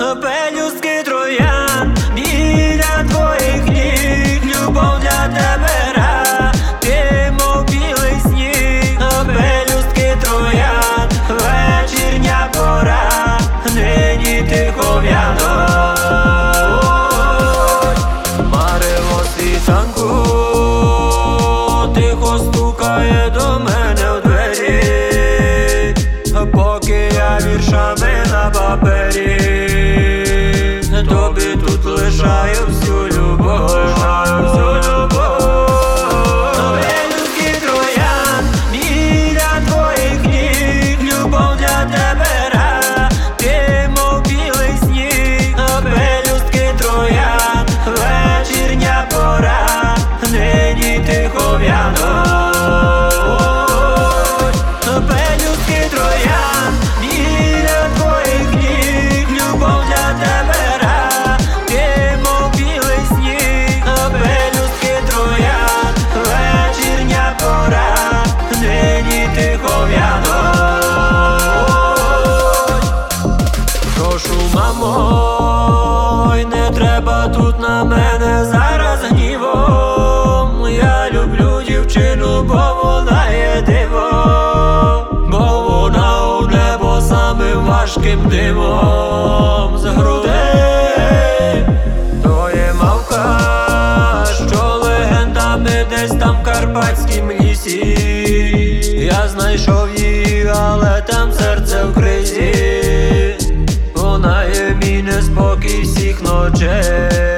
пелюстки троян біля твоїх ніг, любов для тебе ра, ти білий сніг, пелюстки троян, вечірня пора, нині в'януть, марево світанку, тихо стукає до мене в двері, поки я віршами на папері, тут всю тут на мене зараз гнівом. Я люблю дівчину, бо вона є диво, бо вона у небо самим важким димом з грудей. То є мавка, що легендами десь там в карпатськім лісі. Я знайшов її, але там серце в noches.